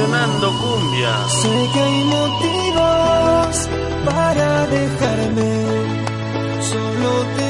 versionando. Sé que hay motivos para dejarme, solo te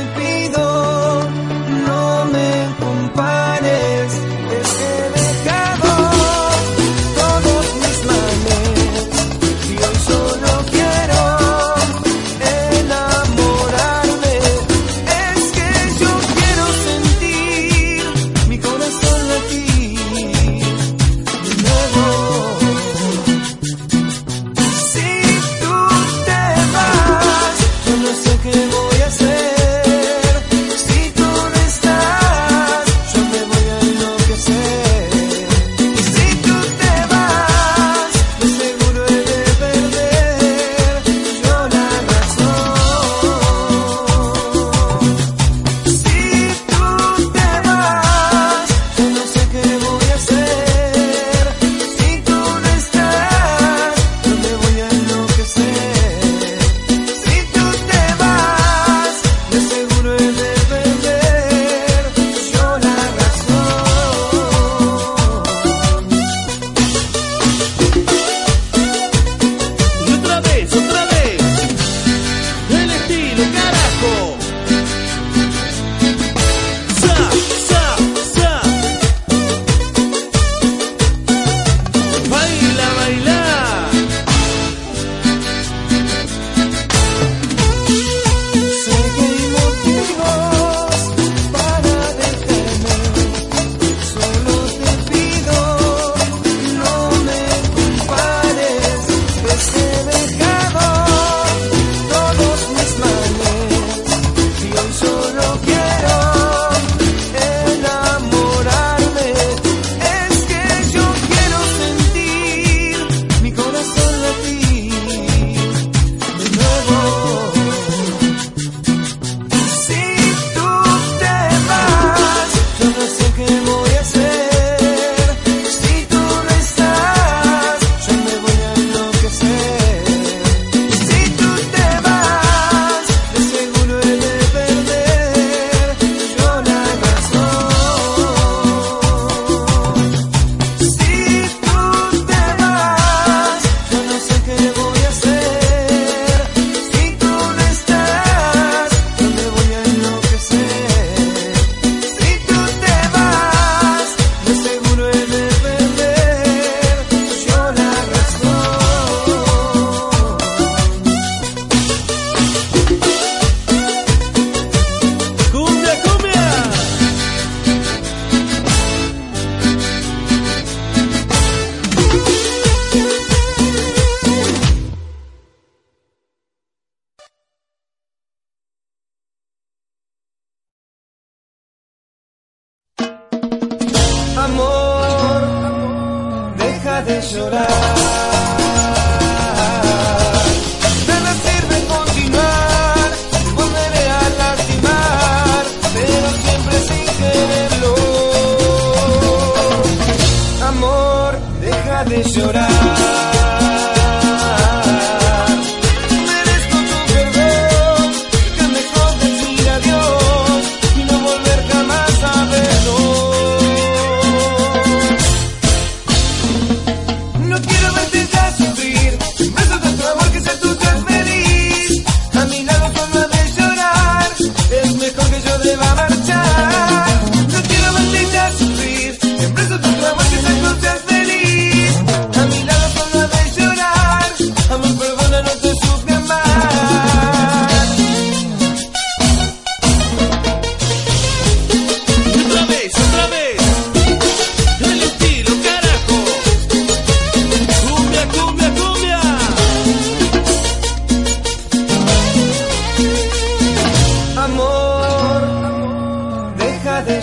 should I?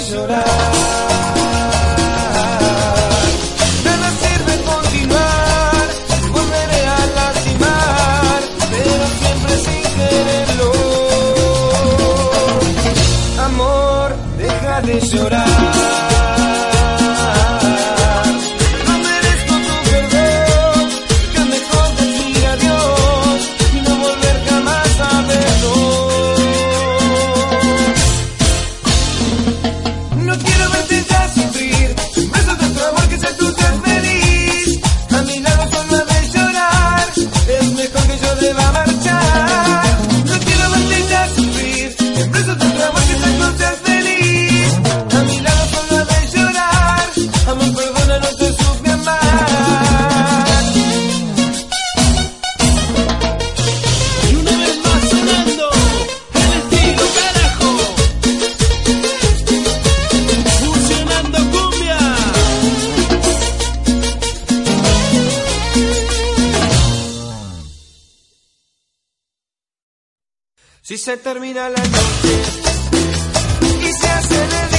should I? Si se termina la noche y se hace de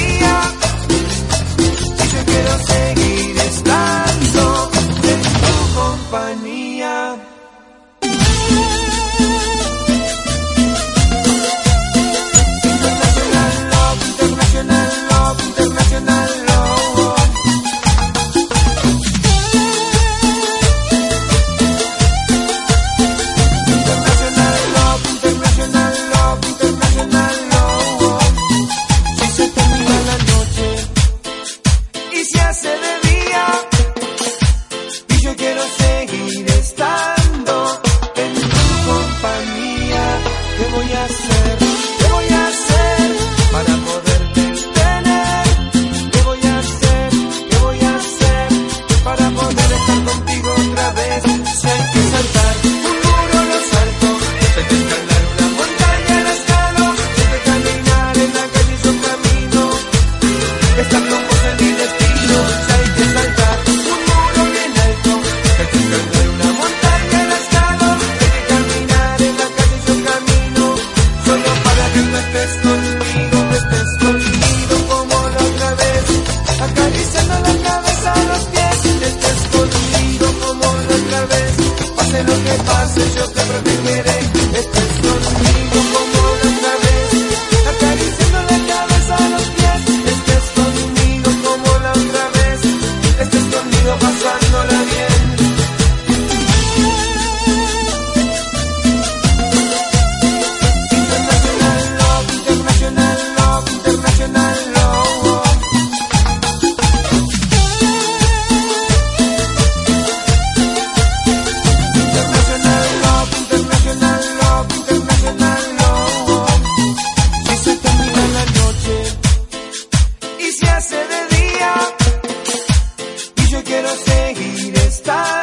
estar.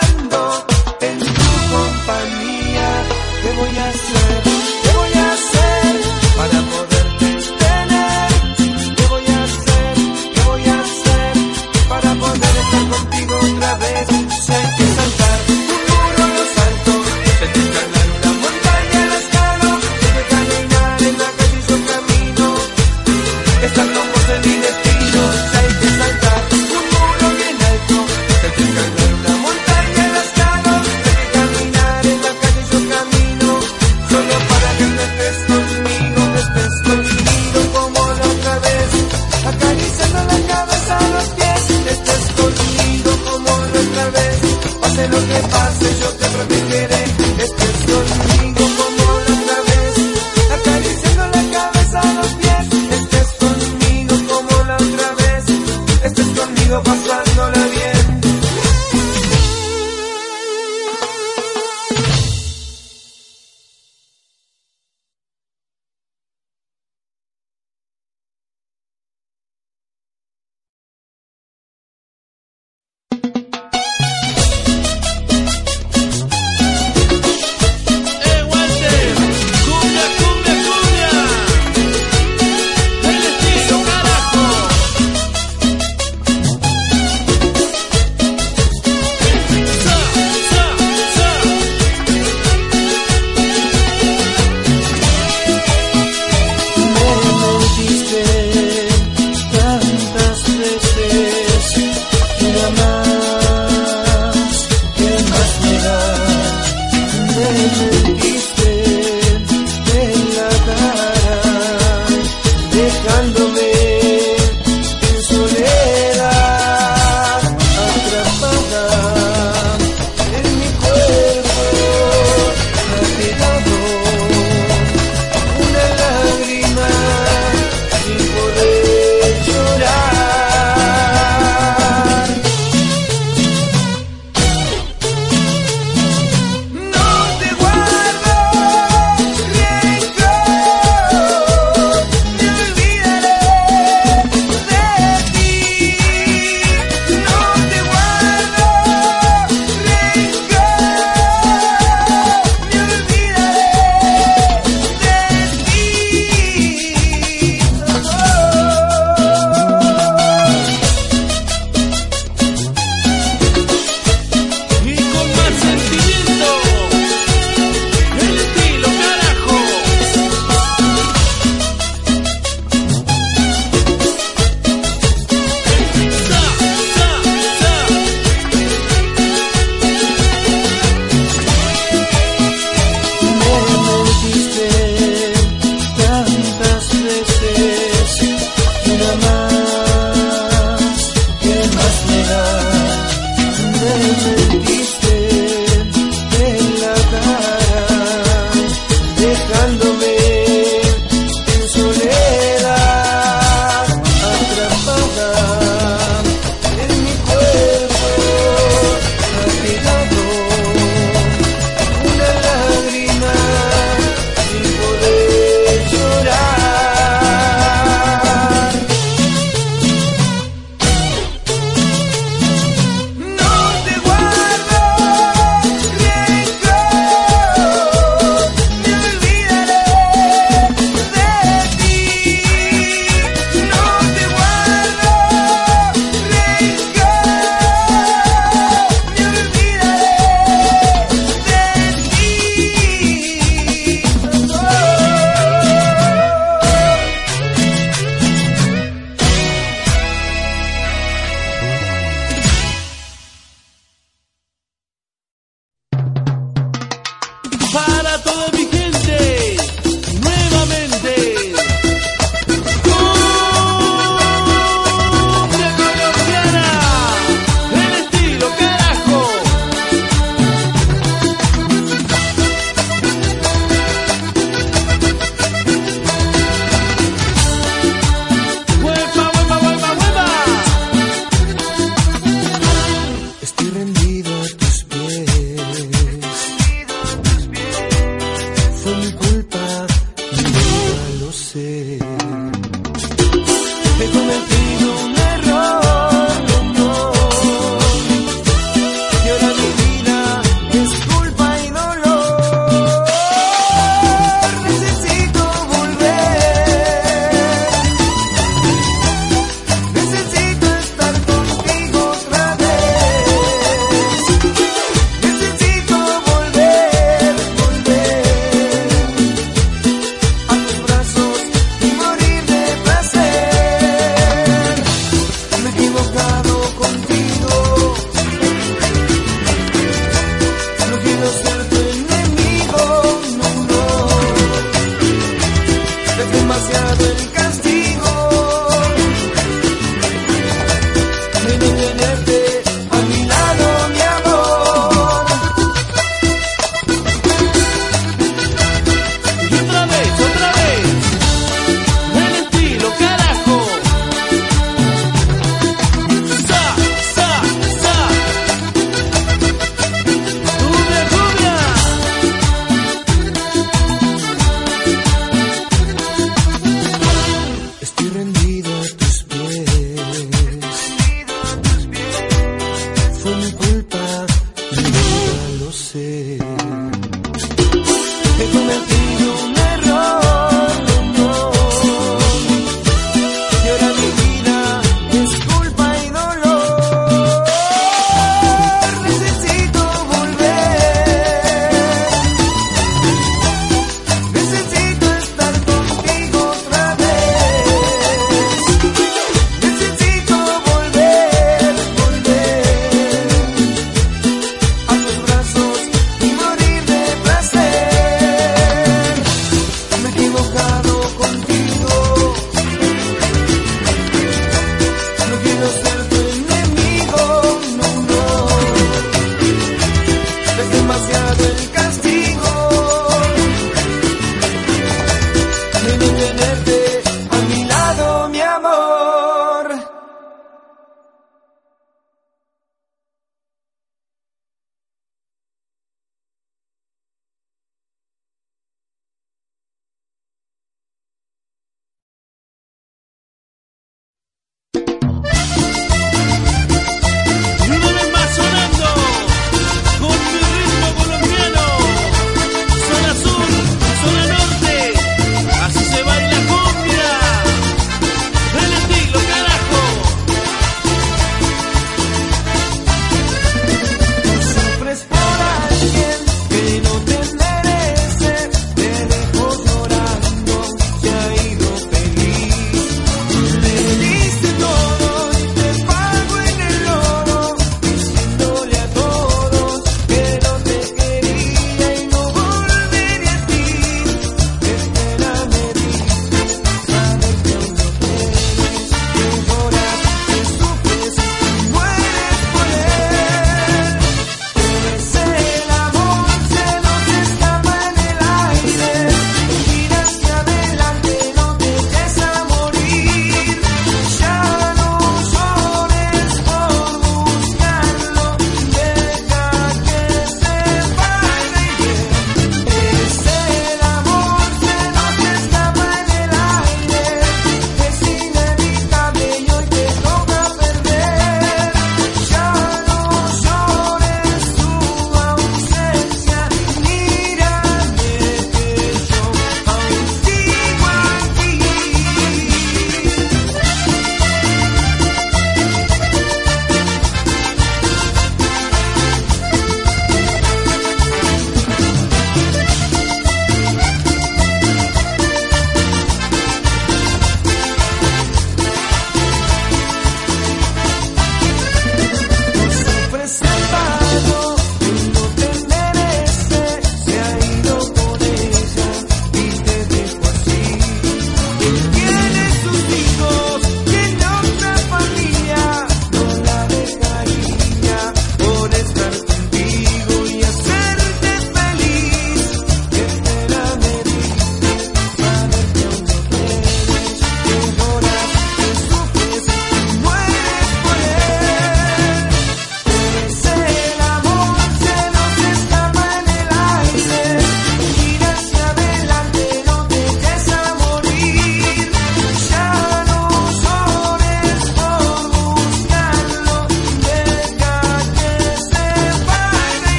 demasiado el castigo.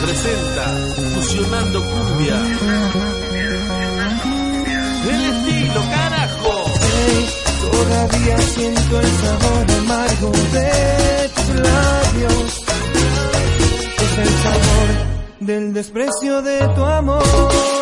presenta Fusionando Cumbia. El estilo, carajo. Todavía siento el sabor amargo de tus labios. Es el sabor del desprecio de tu amor.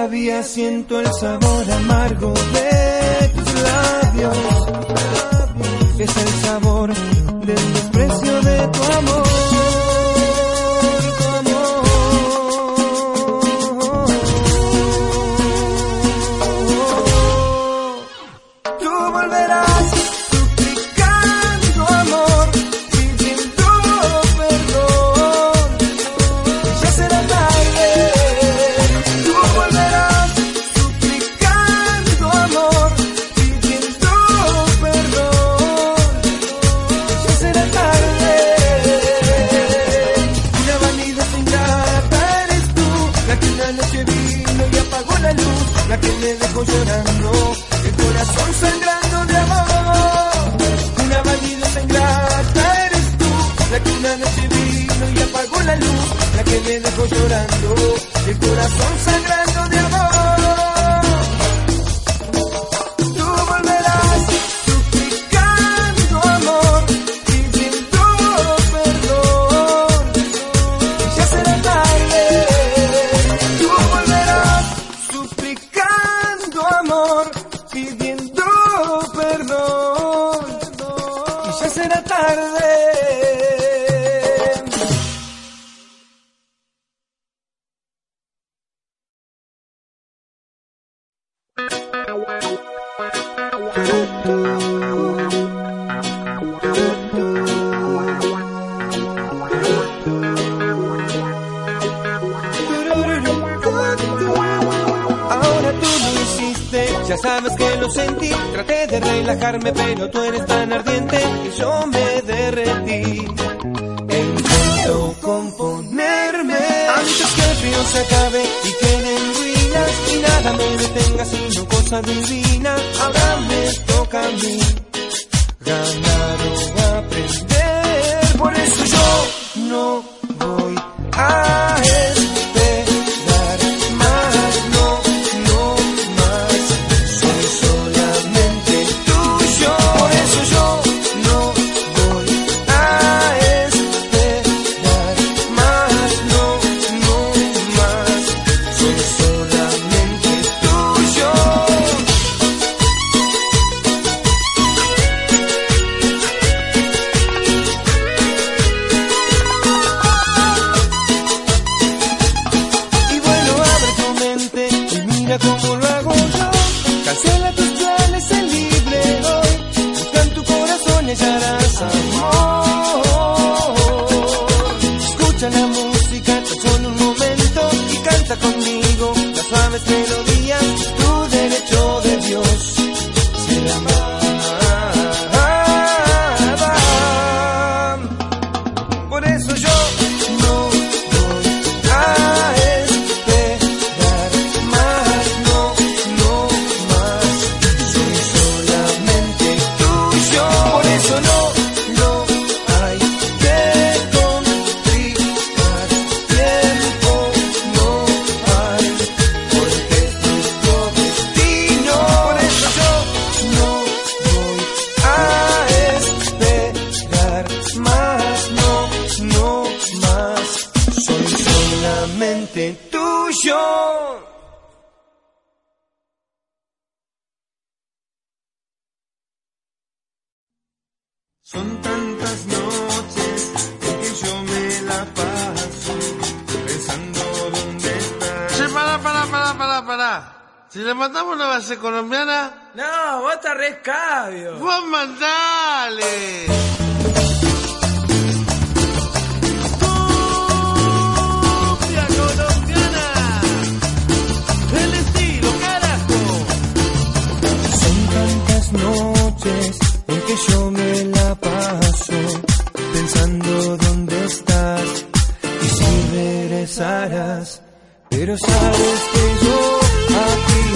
Todavía siento el sabor amargo de tus labios. Es el sabor del desprecio de tu amor. Si le mandamos una base colombiana. No, vos estás re. Vos mandale. Cumbia colombiana. El estilo, carajo. Son tantas noches en que yo me la paso pensando dónde estás y si regresarás. Pero sabes que yo aquí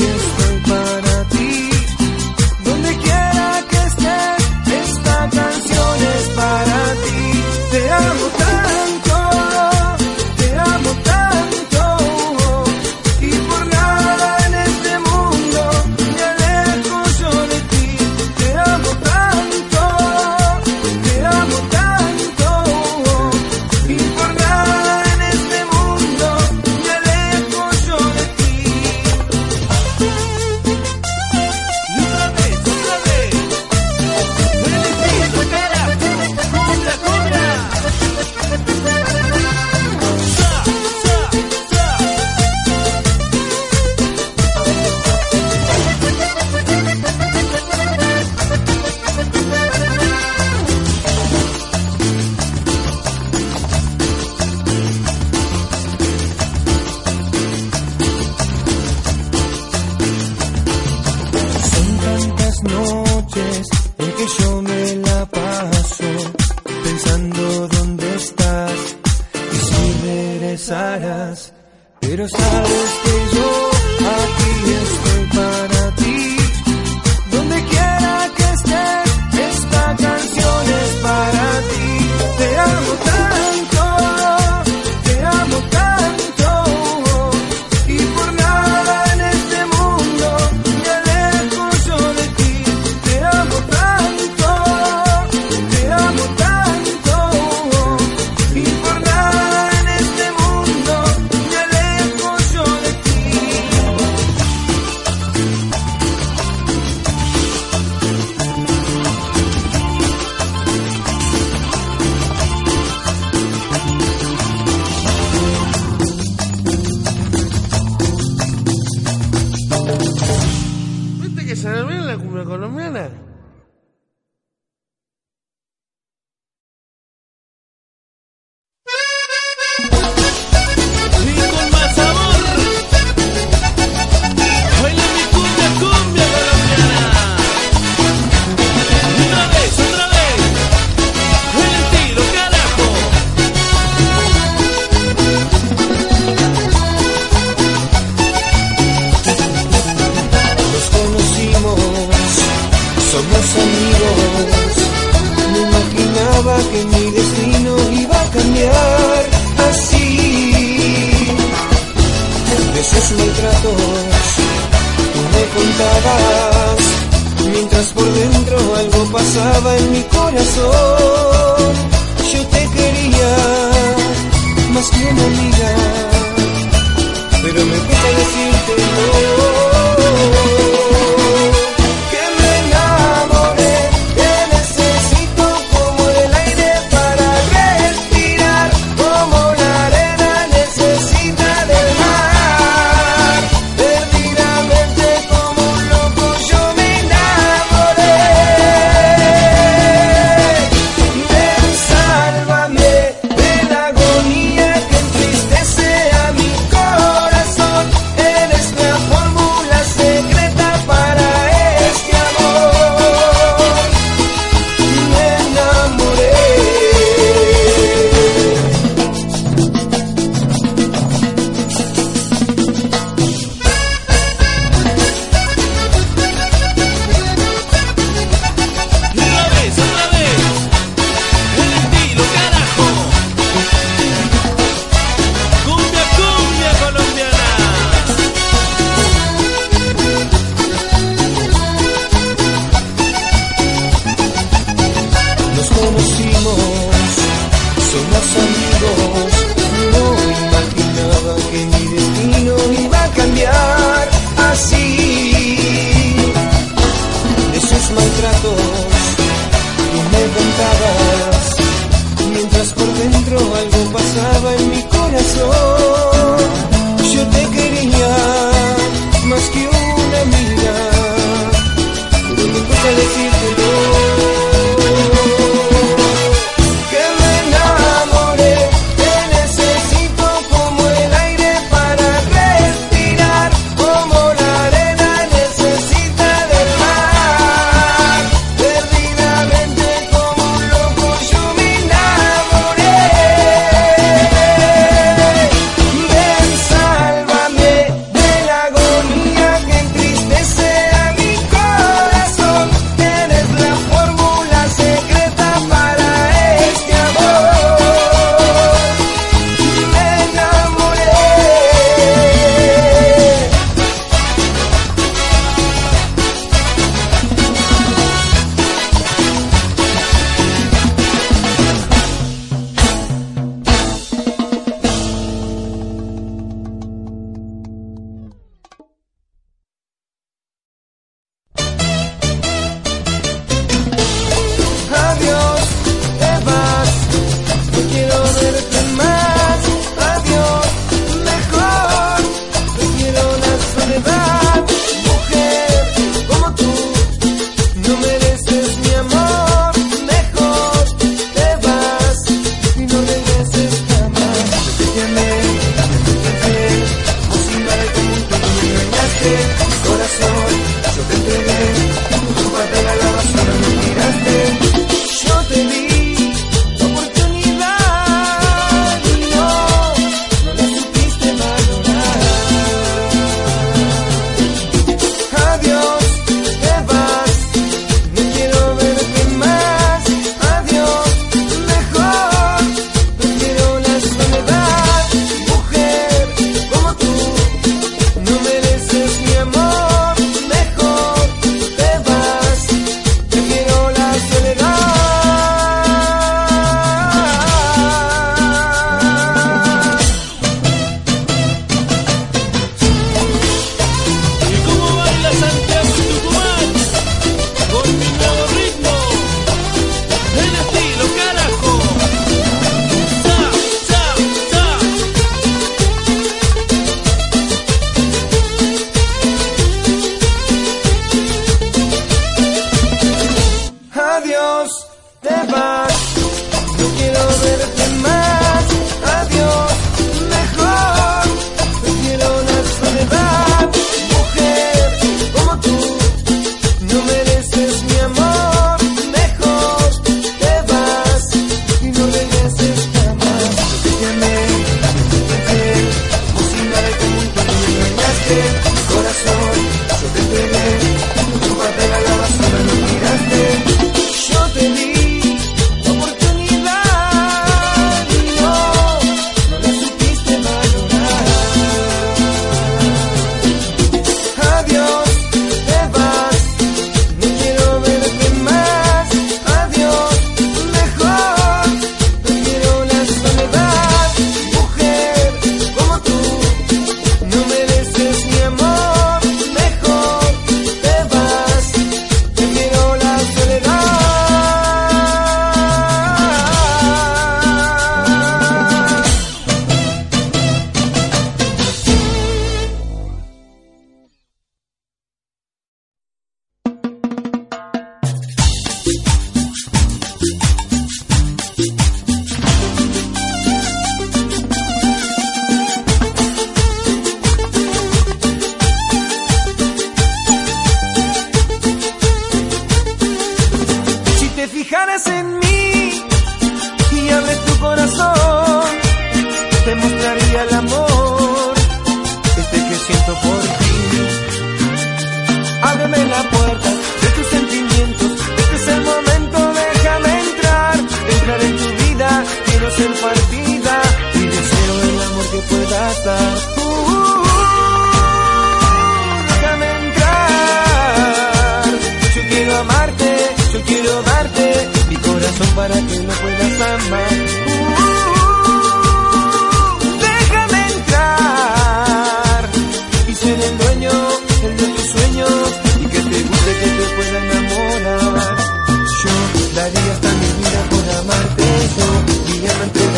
yo me la paso pensando dónde estás y si regresarás, pero sabes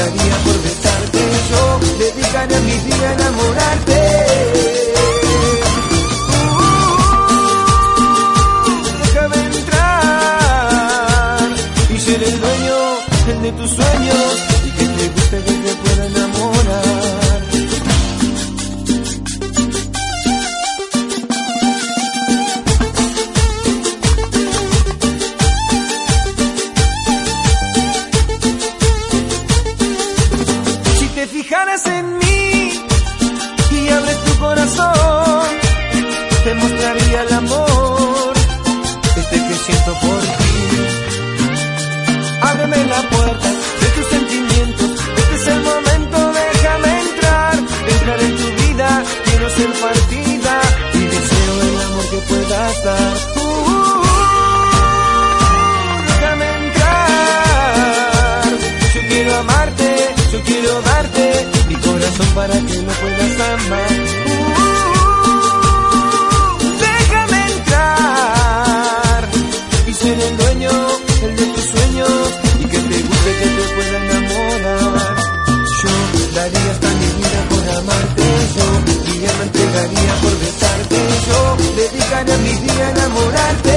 daría por besarte yo, dedicaré mis días a enamorarte. enamorarte.